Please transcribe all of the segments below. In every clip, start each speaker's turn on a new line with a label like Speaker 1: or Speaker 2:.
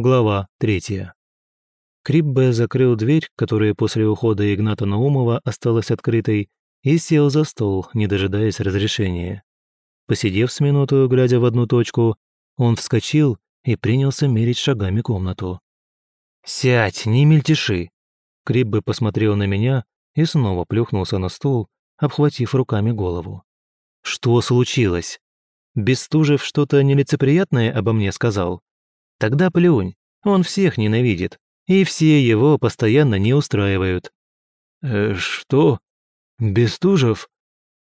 Speaker 1: Глава третья. Криббе закрыл дверь, которая после ухода Игната Наумова осталась открытой, и сел за стол, не дожидаясь разрешения. Посидев с минуту, глядя в одну точку, он вскочил и принялся мерить шагами комнату. «Сядь, не мельтеши!» Криббе посмотрел на меня и снова плюхнулся на стул, обхватив руками голову. «Что случилось? Бестужев что-то нелицеприятное обо мне сказал? Тогда плюнь, он всех ненавидит, и все его постоянно не устраивают».
Speaker 2: «Э, «Что? Бестужев?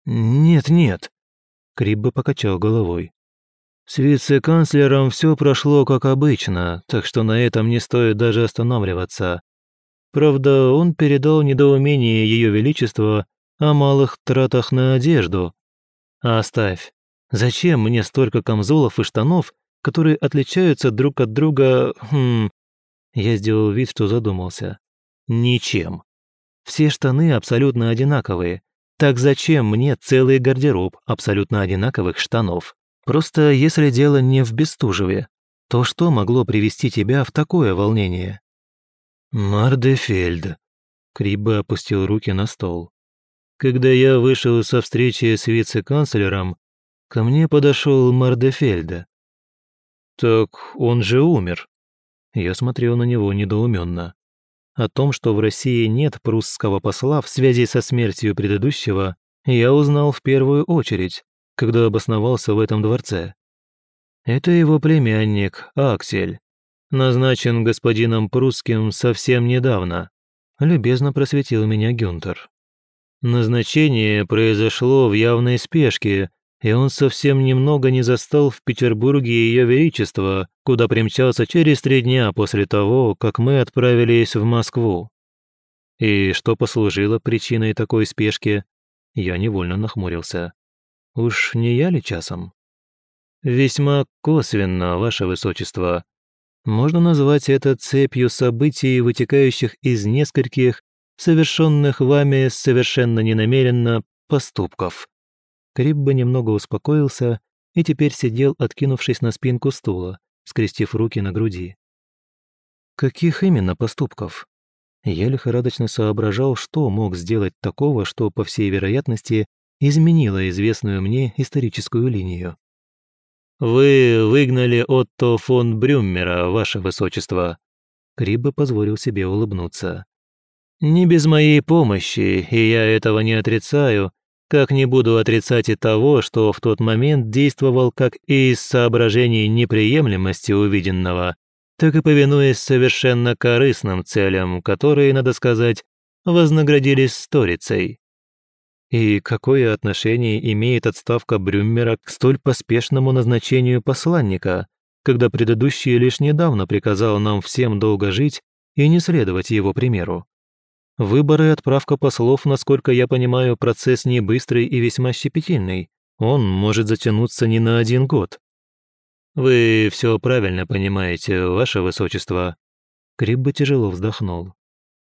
Speaker 2: Нет-нет», — Криббе покачал головой.
Speaker 1: «С вице-канцлером все прошло как обычно, так что на этом не стоит даже останавливаться. Правда, он передал недоумение Ее Величества о малых тратах на одежду. Оставь. Зачем мне столько камзолов и штанов, которые отличаются друг от друга... Хм... Я сделал вид, что задумался. Ничем. Все штаны абсолютно одинаковые. Так зачем мне целый гардероб абсолютно одинаковых штанов? Просто если дело не в Бестужеве, то что могло привести тебя в такое волнение?
Speaker 2: Мардефельд.
Speaker 1: Криббе опустил руки на стол. Когда я вышел со встречи с вице-канцлером, ко мне подошел Мардефельда. «Так он же умер». Я смотрел на него недоуменно. О том, что в России нет прусского посла в связи со смертью предыдущего, я узнал в первую очередь, когда обосновался в этом дворце. Это его племянник, Аксель, назначен господином прусским совсем недавно, любезно просветил меня Гюнтер. Назначение произошло в явной спешке, и он совсем немного не застал в Петербурге Ее Величество, куда примчался через три дня после того, как мы отправились в Москву. И что послужило причиной такой спешки, я невольно нахмурился. Уж не я ли часом? Весьма косвенно, Ваше Высочество. Можно назвать это цепью событий, вытекающих из нескольких, совершенных вами совершенно ненамеренно, поступков. Крибба немного успокоился и теперь сидел, откинувшись на спинку стула, скрестив руки на груди. Каких именно поступков? Я лихорадочно соображал, что мог сделать такого, что, по всей вероятности, изменило известную мне историческую линию. «Вы выгнали Отто фон Брюммера, ваше высочество», Криббе позволил себе улыбнуться. «Не без моей помощи, и я этого не отрицаю, как не буду отрицать и того, что в тот момент действовал как из соображений неприемлемости увиденного, так и повинуясь совершенно корыстным целям, которые, надо сказать, вознаградились сторицей. И какое отношение имеет отставка Брюммера к столь поспешному назначению посланника, когда предыдущий лишь недавно приказал нам всем долго жить и не следовать его примеру? Выборы и отправка послов, насколько я понимаю, процесс не быстрый и весьма щепетильный. Он может затянуться не на один год. Вы все правильно понимаете, ваше высочество. Крибба тяжело вздохнул.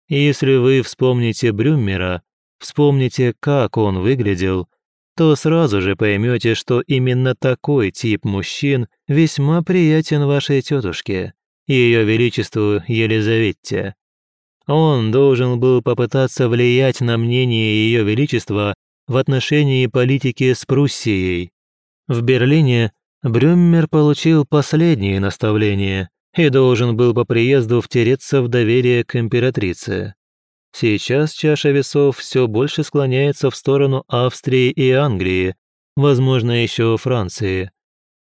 Speaker 1: Если вы вспомните Брюммера, вспомните, как он выглядел, то сразу же поймете, что именно такой тип мужчин весьма приятен вашей тетушке, ее величеству Елизавете. Он должен был попытаться влиять на мнение Ее Величества в отношении политики с Пруссией. В Берлине Брюммер получил последние наставления и должен был по приезду втереться в доверие к императрице. Сейчас чаша весов все больше склоняется в сторону Австрии и Англии, возможно, еще Франции.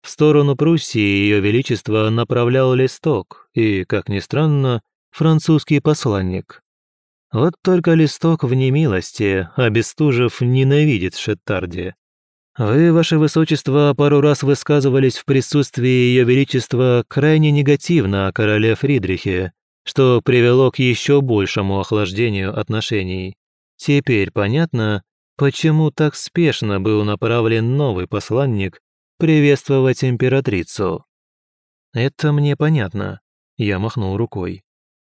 Speaker 1: В сторону Пруссии Ее Величество направлял листок, и, как ни странно, французский посланник. Вот только листок в немилости, Бестужев ненавидит Шеттарди. Вы, ваше высочество, пару раз высказывались в присутствии ее величества крайне негативно о короле Фридрихе, что привело к еще большему охлаждению отношений. Теперь понятно, почему так спешно был направлен новый посланник приветствовать императрицу. Это мне понятно, я махнул рукой.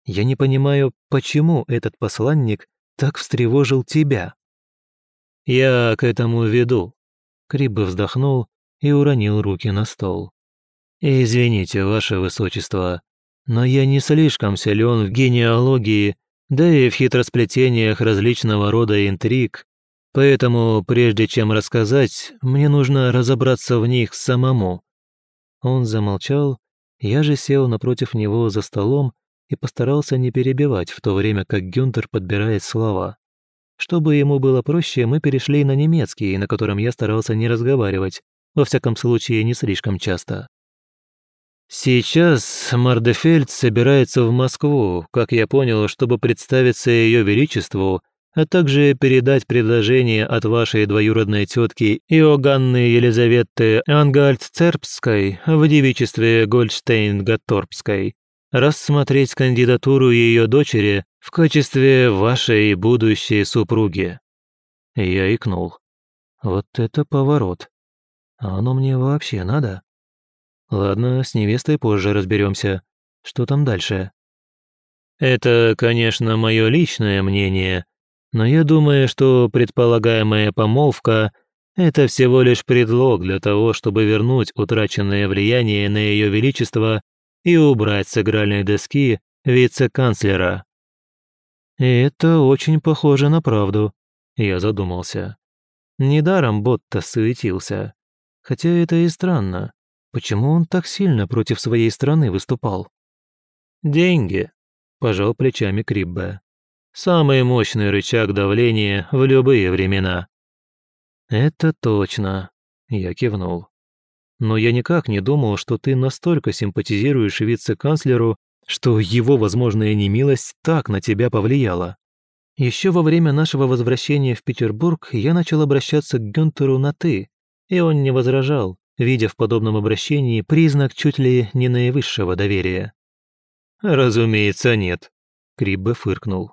Speaker 1: Я не понимаю, почему этот посланник так встревожил тебя». «Я к этому веду», — Криббе вздохнул и уронил руки на стол. «Извините, ваше высочество, Но я не слишком силен в генеалогии, да и в хитросплетениях различного рода интриг, поэтому прежде чем рассказать, мне нужно разобраться в них самому». Он замолчал, я же сел напротив него за столом и постарался не перебивать в то время, как Гюнтер подбирает слова. Чтобы ему было проще, мы перешли на немецкий, на котором я старался не разговаривать, во всяком случае не слишком часто. Сейчас Мардефельд собирается в Москву, как я понял, чтобы представиться Ее Величеству, а также передать предложение от вашей двоюродной тетки Иоганны Елизаветы Ангальд-Цербской в девичестве Гольштейн-Гатторпской, рассмотреть кандидатуру ее дочери в качестве вашей будущей супруги». Я икнул. «Вот это поворот. А оно мне вообще надо?» Ладно, с невестой позже разберемся. Что там дальше? Это, конечно, мое личное мнение, но я думаю, что предполагаемая помолвка – это всего лишь предлог для того, чтобы вернуть утраченное влияние на Ее Величество и убрать с игральной доски вице-канцлера. Это очень похоже на правду, я задумался. Недаром Ботта суетился. Хотя это и странно. Почему он так сильно против своей страны выступал? «Деньги», – пожал плечами Криббе. «Самый мощный рычаг давления в любые времена». «Это точно», – я кивнул. «Но я никак не думал, что ты настолько симпатизируешь вице-канцлеру, что его возможная немилость так на тебя повлияла. Еще во время нашего возвращения в Петербург я начал обращаться к Гюнтеру на «ты», и он не возражал, видя в подобном обращении признак чуть ли не наивысшего доверия. «Разумеется, нет», — Криббе фыркнул.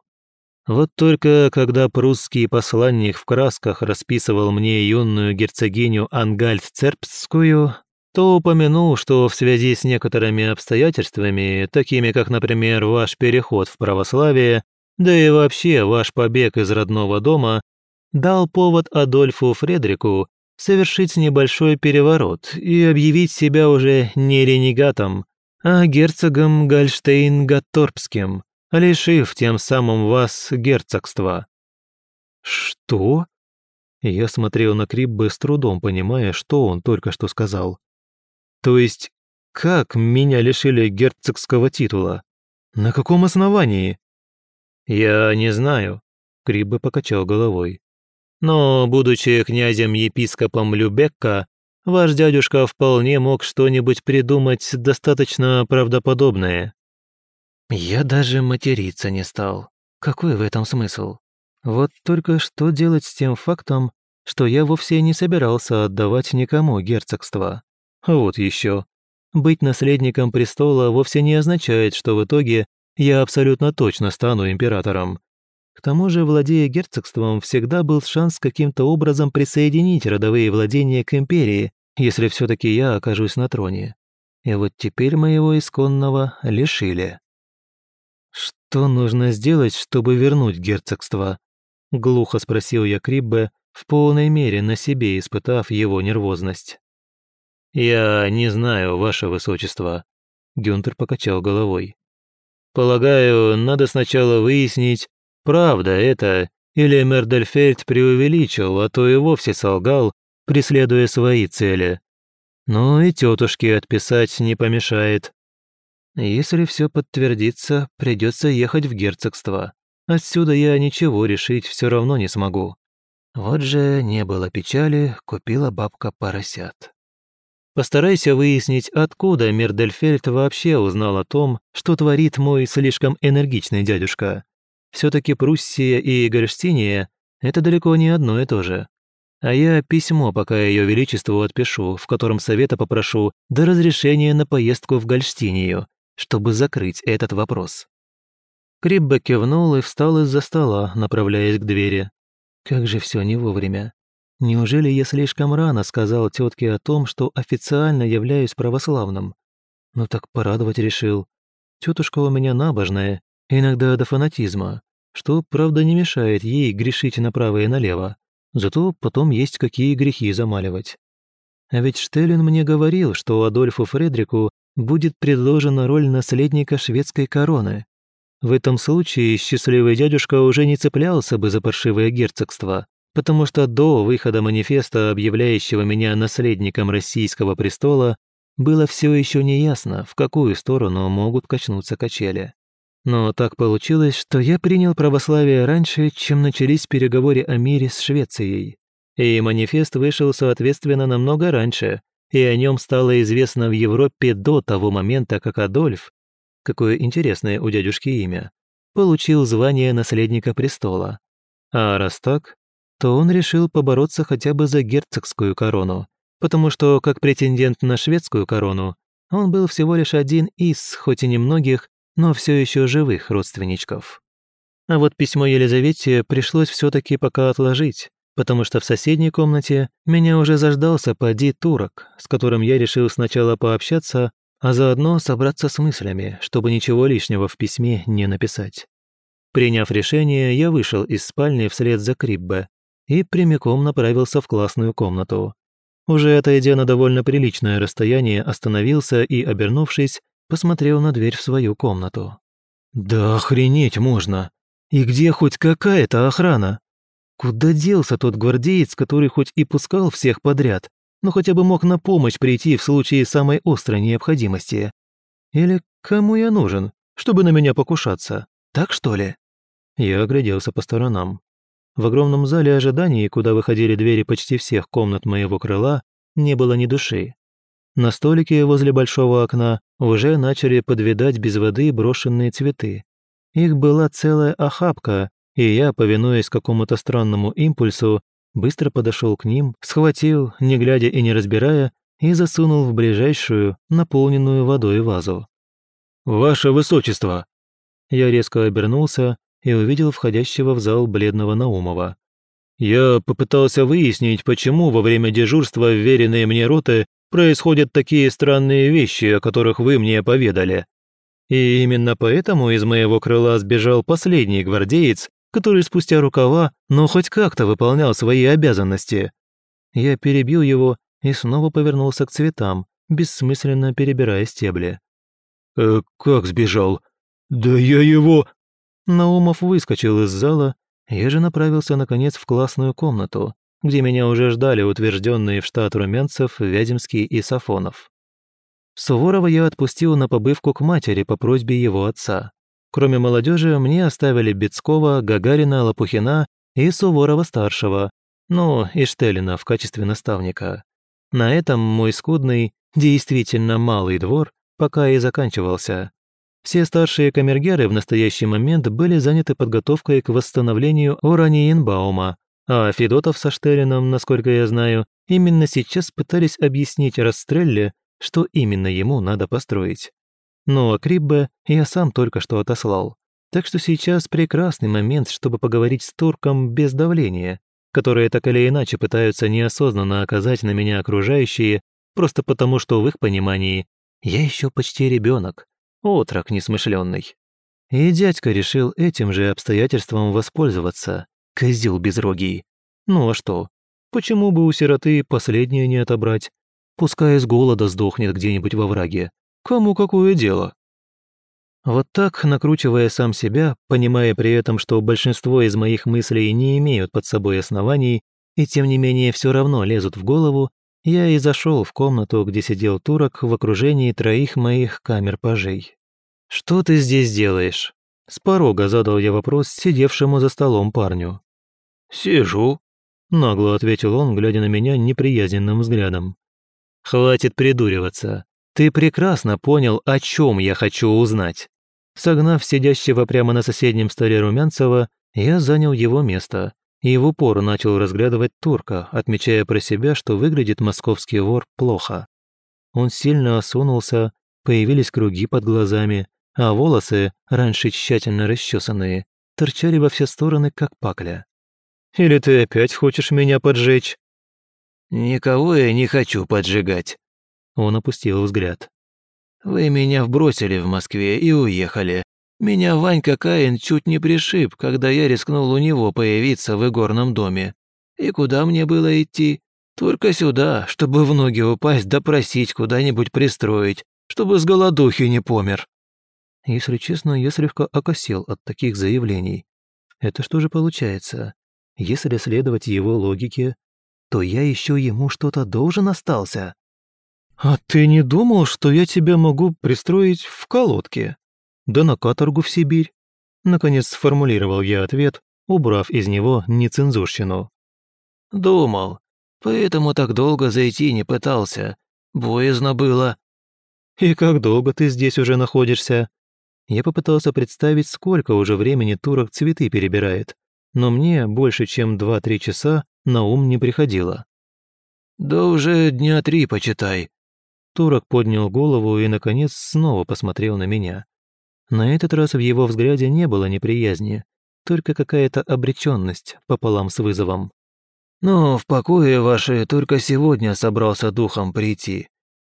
Speaker 1: «Вот только когда прусский посланник в красках расписывал мне юную герцогиню Ангальд-Цербскую, то упомянул, что в связи с некоторыми обстоятельствами, такими как, например, ваш переход в православие, да и вообще ваш побег из родного дома, дал повод Адольфу Фредрику совершить небольшой переворот и объявить себя уже не ренегатом, а герцогом Гольштейн-Гатторпским, лишив тем самым вас герцогства». «Что?» Я смотрел на Криббе с трудом, понимая, что он только что сказал. «То есть, как меня лишили герцогского титула? На каком основании?» «Я не знаю», — Криббе покачал головой. Но, будучи князем-епископом Любекка, ваш дядюшка вполне мог что-нибудь придумать достаточно правдоподобное». Я даже материться не стал. Какой в этом смысл? Вот только что делать с тем фактом, что я вовсе не собирался отдавать никому герцогство. Вот еще. Быть наследником престола вовсе не означает, что в итоге я абсолютно точно стану императором. К тому же, владея герцогством, всегда был шанс каким-то образом присоединить родовые владения к империи, если все таки я окажусь на троне. И вот теперь моего исконного лишили. «Что нужно сделать, чтобы вернуть герцогство?» — глухо спросил я Криббе, в полной мере на себе испытав его нервозность. «Я не знаю, ваше высочество», — Гюнтер покачал головой. «Полагаю, надо сначала выяснить, Правда это, или Мердельфельд преувеличил, а то и вовсе солгал, преследуя свои цели. Ну и тетушке отписать не помешает. Если все подтвердится, придется ехать в герцогство. Отсюда я ничего решить все равно не смогу. Вот же не было печали, купила бабка поросят. Постарайся выяснить, откуда Мердельфельд вообще узнал о том, что творит мой слишком энергичный дядюшка. Все-таки Пруссия и Гольштиния – это далеко не одно и то же. А я письмо пока Ее Величеству отпишу, в котором совета попрошу до разрешения на поездку в Гольштинию, чтобы закрыть этот вопрос». Криббе кивнул и встал из-за стола, направляясь к двери. Как же все не вовремя. Неужели я слишком рано сказал тетке о том, что официально являюсь православным? Ну так порадовать решил. Тетушка у меня набожная, иногда до фанатизма что, правда, не мешает ей грешить направо и налево, зато потом есть какие грехи замаливать. А ведь Штеллин мне говорил, что Адольфу Фредрику будет предложена роль наследника шведской короны. В этом случае счастливый дядюшка уже не цеплялся бы за паршивое герцогство, потому что до выхода манифеста, объявляющего меня наследником российского престола, было все еще неясно, в какую сторону могут качнуться качели. Но так получилось, что я принял православие раньше, чем начались переговоры о мире с Швецией. И манифест вышел, соответственно, намного раньше, и о нем стало известно в Европе до того момента, как Адольф, какое интересное у дядюшки имя, получил звание наследника престола. А раз так, то он решил побороться хотя бы за герцогскую корону, потому что, как претендент на шведскую корону, он был всего лишь один из, хоть и немногих, но все еще живых родственничков. А вот письмо Елизавете пришлось все таки пока отложить, потому что в соседней комнате меня уже заждался поди турок, с которым я решил сначала пообщаться, а заодно собраться с мыслями, чтобы ничего лишнего в письме не написать. Приняв решение, я вышел из спальни вслед за Криббе и прямиком направился в классную комнату. Уже отойдя на довольно приличное расстояние, остановился и, обернувшись, посмотрел на дверь в свою комнату. «Да охренеть можно! И где хоть какая-то охрана? Куда делся тот гвардеец, который хоть и пускал всех подряд, но хотя бы мог на помощь прийти в случае самой острой необходимости? Или кому я нужен, чтобы на меня покушаться? Так что ли?» Я огляделся по сторонам. В огромном зале ожиданий, куда выходили двери почти всех комнат моего крыла, не было ни души. На столике возле большого окна уже начали подвидать без воды брошенные цветы. Их была целая охапка, и я, повинуясь какому-то странному импульсу, быстро подошел к ним, схватил, не глядя и не разбирая, и засунул в ближайшую, наполненную водой вазу. «Ваше Высочество!» Я резко обернулся и увидел входящего в зал бледного Наумова. «Я попытался выяснить, почему во время дежурства вверенные мне роты происходят такие странные вещи, о которых вы мне поведали. И именно поэтому из моего крыла сбежал последний гвардеец, который спустя рукава, но хоть как-то выполнял свои обязанности. Я перебил его и снова повернулся к цветам, бессмысленно перебирая стебли. «Э, «Как сбежал? Да я его...» Наумов выскочил из зала, я же направился, наконец, в классную комнату, где меня уже ждали утвержденные в штат Румянцев, Вяземский и Сафонов. Суворова я отпустил на побывку к матери по просьбе его отца. Кроме молодежи, мне оставили Бецкова, Гагарина, Лопухина и Суворова-старшего, ну и Штелина в качестве наставника. На этом мой скудный, действительно малый двор пока и заканчивался. Все старшие камергеры в настоящий момент были заняты подготовкой к восстановлению Ораниенбаума, а Федотов со Штерином, насколько я знаю, именно сейчас пытались объяснить Расстрелле, что именно ему надо построить. Но а Криббе я сам только что отослал. Так что сейчас прекрасный момент, чтобы поговорить с турком без давления, которое так или иначе пытаются неосознанно оказать на меня окружающие, просто потому что в их понимании я еще почти ребенок, отрок несмышленный. И дядька решил этим же обстоятельством воспользоваться, Козел безрогий. Ну а что? Почему бы у сироты последнее не отобрать? Пускай с голода сдохнет где-нибудь во враге. Кому какое дело? Вот так, накручивая сам себя, понимая при этом, что большинство из моих мыслей не имеют под собой оснований, и тем не менее все равно лезут в голову, я и зашел в комнату, где сидел турок в окружении троих моих камер-пажей. «Что ты здесь делаешь?» С порога задал я вопрос сидевшему за столом парню.
Speaker 2: «Сижу», — нагло ответил он, глядя на меня неприязненным взглядом.
Speaker 1: «Хватит придуриваться. Ты прекрасно понял, о чем я хочу узнать». Согнав сидящего прямо на соседнем столе Румянцева, я занял его место и в упор начал разглядывать турка, отмечая про себя, что выглядит московский вор плохо. Он сильно осунулся, появились круги под глазами, а волосы, раньше тщательно расчесанные, торчали во все стороны, как пакля. Или ты опять хочешь меня поджечь?»
Speaker 2: «Никого я не хочу поджигать», — он опустил взгляд. «Вы меня вбросили в Москве и уехали. Меня Ванька Каин чуть не пришиб, когда я рискнул у него появиться в игорном доме. И куда мне было идти? Только сюда, чтобы в ноги упасть да просить куда-нибудь пристроить, чтобы с голодухи не помер».
Speaker 1: Если честно, я слегка окосел от таких заявлений. Это что же получается? Если следовать его логике, то я еще ему что-то должен остался. «А ты не думал, что я тебя могу пристроить в колодке? Да на каторгу в Сибирь?» Наконец сформулировал я ответ, убрав из него нецензурщину.
Speaker 2: «Думал, поэтому так долго зайти не пытался. Боязно было».
Speaker 1: «И как долго ты здесь уже находишься?» Я попытался представить, сколько уже времени турок цветы перебирает, но мне больше чем два-три часа на ум не приходило.
Speaker 2: «Да уже дня три, почитай».
Speaker 1: Турок поднял голову и, наконец, снова посмотрел на меня. На этот раз в его взгляде не было неприязни, только какая-то обреченность пополам с вызовом.
Speaker 2: «Ну, в покое ваши только сегодня собрался духом прийти.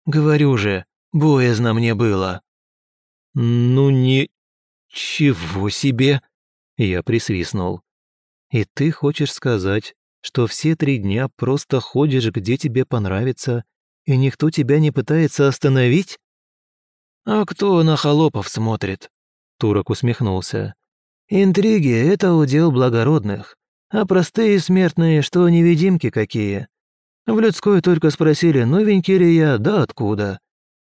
Speaker 2: Говорю же, боязно мне было».
Speaker 1: «Ну не... чего себе!» Я присвистнул. «И ты хочешь сказать, что все три дня просто ходишь, где тебе понравится, и никто тебя не пытается остановить?»
Speaker 2: «А кто на холопов смотрит?»
Speaker 1: Турок усмехнулся.
Speaker 2: «Интриги — это удел благородных, а простые смертные, что невидимки какие. В людской только спросили, новенький ли я, да откуда.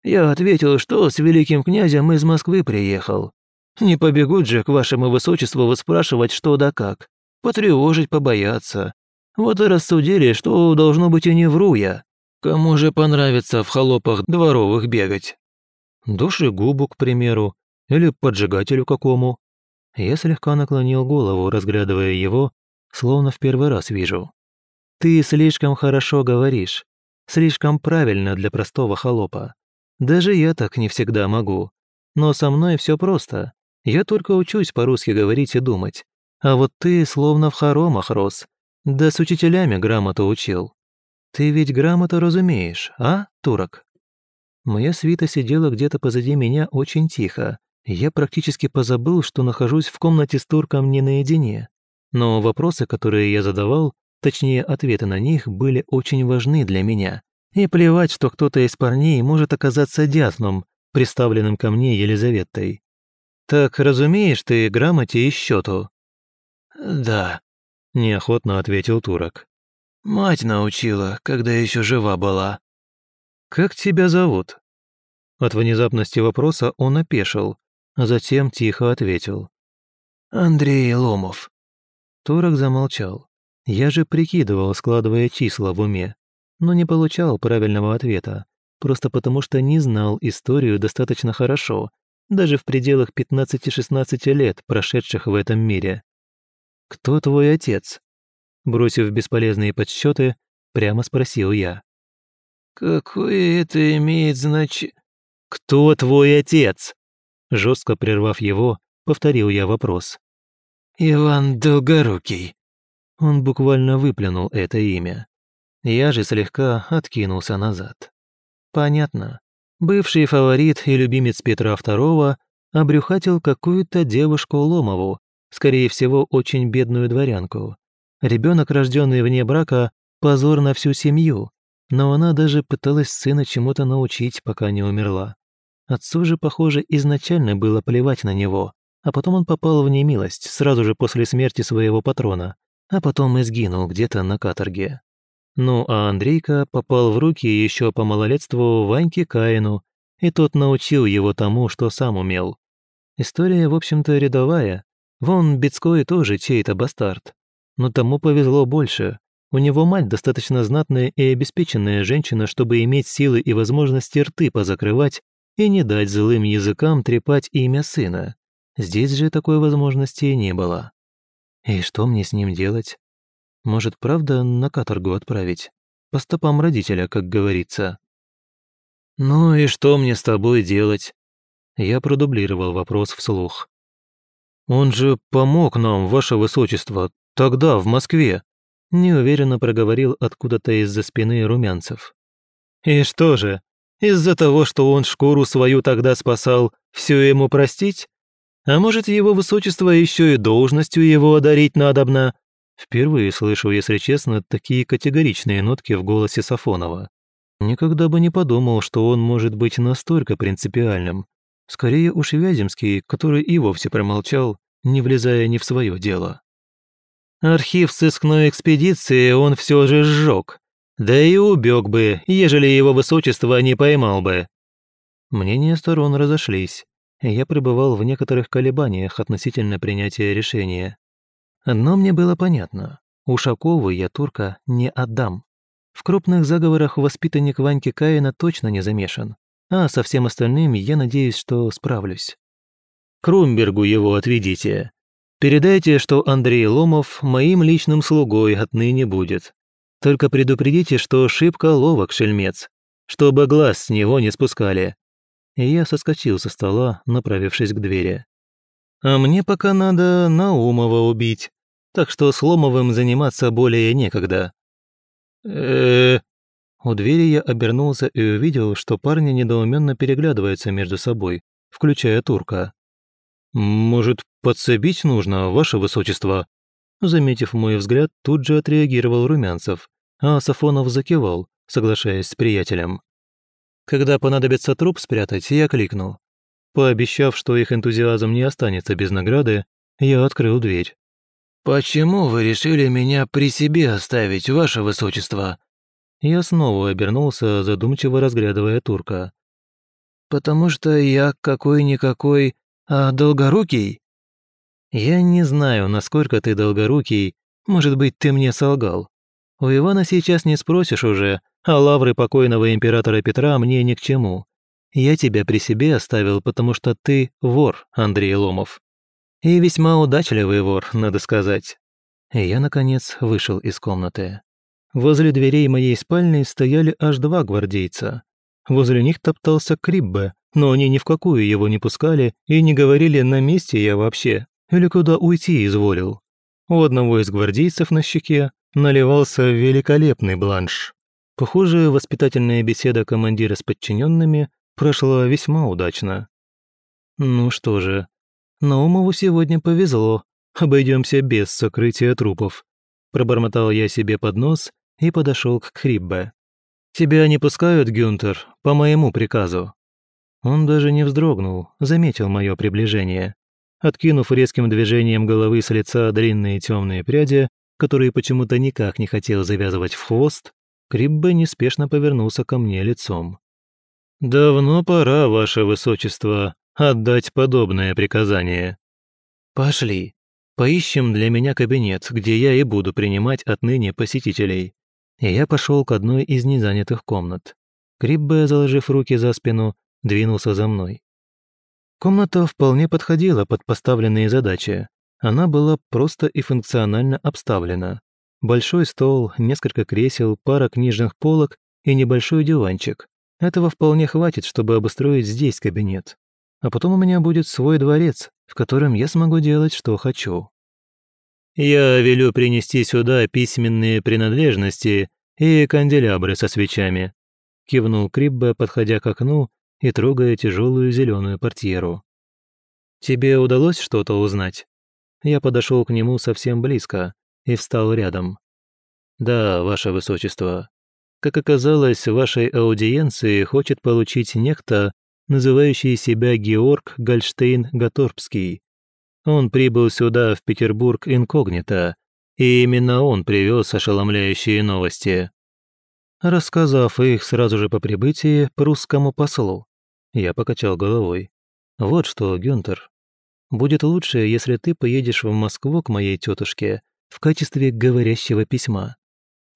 Speaker 2: Я ответил, что с великим князем из Москвы приехал. Не побегут же к вашему высочеству выспрашивать что да как. Потревожить побояться. Вот и рассудили, что должно быть и не вру я. Кому же понравится в холопах дворовых бегать?
Speaker 1: Душегубу, к примеру, или поджигателю какому. Я слегка наклонил голову, разглядывая его, словно в первый раз вижу. Ты слишком хорошо говоришь, слишком правильно для простого холопа. Даже я так не всегда могу. Но со мной все просто. Я только учусь по-русски говорить и думать. А вот ты словно в хоромах рос. Да с учителями грамоту учил. Ты ведь грамоту разумеешь, а, турок? Моя свита сидела где-то позади меня очень тихо. Я практически позабыл, что нахожусь в комнате с турком не наедине. Но вопросы, которые я задавал, точнее ответы на них, были очень важны для меня. И плевать, что кто-то из парней может оказаться дятлом, приставленным ко мне Елизаветой. «Так разумеешь ты грамоте и счету?»
Speaker 2: «Да», —
Speaker 1: неохотно ответил турок.
Speaker 2: «Мать научила, когда еще жива была».
Speaker 1: «Как тебя зовут?» От внезапности вопроса он опешил, а затем тихо ответил.
Speaker 2: «Андрей Ломов».
Speaker 1: Турок замолчал. Я же прикидывал, складывая числа в уме но не получал правильного ответа, просто потому что не знал историю достаточно хорошо, даже в пределах 15-16 лет, прошедших в этом мире. «Кто твой отец?» Бросив бесполезные подсчеты, прямо спросил я.
Speaker 2: «Какое это имеет значение?»
Speaker 1: «Кто твой отец?» Жестко прервав его, повторил я вопрос.
Speaker 2: «Иван Долгорукий».
Speaker 1: Он буквально выплюнул это имя. Я же слегка откинулся назад. Понятно. Бывший фаворит и любимец Петра II обрюхатил какую-то девушку Ломову, скорее всего, очень бедную дворянку. Ребенок, рожденный вне брака, позор на всю семью, но она даже пыталась сына чему-то научить, пока не умерла. Отцу же, похоже, изначально было плевать на него, а потом он попал в немилость сразу же после смерти своего патрона, а потом и сгинул где-то на каторге. Ну а Андрейка попал в руки еще по малолетству Ваньке Каину, и тот научил его тому, что сам умел. История, в общем-то, рядовая. Вон Бецкой тоже чей-то бастард. Но тому повезло больше. У него мать достаточно знатная и обеспеченная женщина, чтобы иметь силы и возможности рты позакрывать и не дать злым языкам трепать имя сына. Здесь же такой возможности не было. И что мне с ним делать? Может, правда на каторгу отправить? По стопам родителя, как говорится. «Ну и что мне с тобой делать?» Я продублировал вопрос вслух. «Он же помог нам, ваше высочество, тогда, в Москве», неуверенно проговорил откуда-то из-за спины румянцев. «И что же, из-за того, что он шкуру свою тогда спасал, все ему простить? А может, его высочество еще и должностью его одарить надобно?» Впервые слышу, если честно, такие категоричные нотки в голосе Сафонова. Никогда бы не подумал, что он может быть настолько принципиальным. Скорее уж Вяземский, который и вовсе промолчал, не влезая ни в свое дело. Архив сыскной экспедиции он все же сжег. Да и убег бы, ежели его высочество не поймал бы. Мнения сторон разошлись, я пребывал в некоторых колебаниях относительно принятия решения. Одно мне было понятно. Ушакову я турка не отдам. В крупных заговорах воспитанник Ваньки Каина точно не замешан, а со всем остальным я надеюсь, что справлюсь. Крумбергу его отведите. Передайте, что Андрей Ломов моим личным слугой отныне будет. Только предупредите, что шибко ловок шельмец, чтобы глаз с него не спускали. И я соскочил со стола, направившись к двери. А мне пока надо Наумова убить, так что с Ломовым заниматься более некогда. э У двери я обернулся и увидел, что парни недоуменно переглядываются между собой, включая турка. «Может, подсобить нужно, ваше высочество?» Заметив мой взгляд, тут же отреагировал Румянцев, а Сафонов закивал, соглашаясь с приятелем. Когда понадобится труп спрятать, я кликну. Пообещав, что их энтузиазм не останется без награды, я открыл дверь.
Speaker 2: «Почему вы решили меня при себе оставить, ваше высочество?»
Speaker 1: Я снова обернулся, задумчиво разглядывая турка.
Speaker 2: «Потому что я какой-никакой, а долгорукий?»
Speaker 1: «Я не знаю, насколько ты долгорукий. Может быть, ты мне солгал. У Ивана сейчас не спросишь уже, а лавры покойного императора Петра мне ни к чему. Я тебя при себе оставил, потому что ты вор, Андрей Ломов. И весьма удачливый вор, надо сказать. И я, наконец, вышел из комнаты. Возле дверей моей спальни стояли аж два гвардейца. Возле них топтался Криббе, но они ни в какую его не пускали и не говорили, на месте я вообще, или куда уйти изволил. У одного из гвардейцев на щеке наливался великолепный бланш. Похоже, воспитательная беседа командира с подчиненными прошла весьма удачно. Ну что же, Наумову сегодня повезло, обойдемся без сокрытия трупов. Пробормотал я себе под нос и подошел к Хриббе. «Тебя не пускают, Гюнтер, по моему приказу». Он даже не вздрогнул, заметил мое приближение. Откинув резким движением головы с лица длинные темные пряди, которые почему-то никак не хотел завязывать в хвост, Криббе неспешно повернулся ко мне лицом. «Давно пора, ваше высочество, отдать подобное приказание». «Пошли. Поищем для меня кабинет, где я и буду принимать отныне посетителей». И я пошел к одной из незанятых комнат. Криббе, заложив руки за спину, двинулся за мной. Комната вполне подходила под поставленные задачи. Она была просто и функционально обставлена. Большой стол, несколько кресел, пара книжных полок и небольшой диванчик. Этого вполне хватит, чтобы обустроить здесь кабинет. А потом у меня будет свой дворец, в котором я смогу делать, что хочу. Я велю принести сюда письменные принадлежности и канделябры со свечами. Кивнул Криббе, подходя к окну и трогая тяжелую зеленую портьеру. «Тебе удалось что-то узнать?» Я подошел к нему совсем близко и встал рядом. «Да, ваше высочество. Как оказалось, вашей аудиенции хочет получить некто, называющий себя Георг Гольштейн-Гаторбский. Он прибыл сюда, в Петербург, инкогнито, и именно он привез ошеломляющие новости рассказав их сразу же по прибытии прусскому послу. Я покачал головой. «Вот что, Гюнтер, будет лучше, если ты поедешь в Москву к моей тетушке в качестве говорящего письма.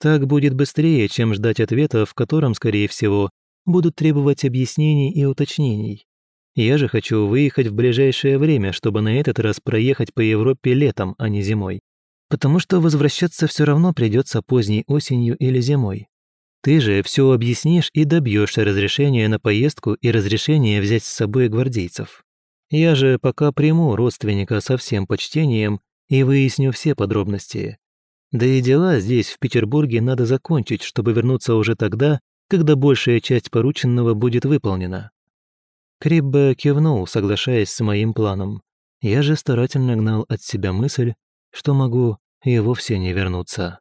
Speaker 1: Так будет быстрее, чем ждать ответа, в котором, скорее всего, будут требовать объяснений и уточнений. Я же хочу выехать в ближайшее время, чтобы на этот раз проехать по Европе летом, а не зимой. Потому что возвращаться все равно придется поздней осенью или зимой. Ты же все объяснишь и добьешься разрешения на поездку и разрешения взять с собой гвардейцев. Я же пока приму родственника со всем почтением и выясню все подробности. Да и дела здесь, в Петербурге, надо закончить, чтобы вернуться уже тогда, когда большая часть порученного будет выполнена. Криббе кивнул, соглашаясь с моим планом. Я же старательно гнал от себя мысль, что могу и вовсе не вернуться.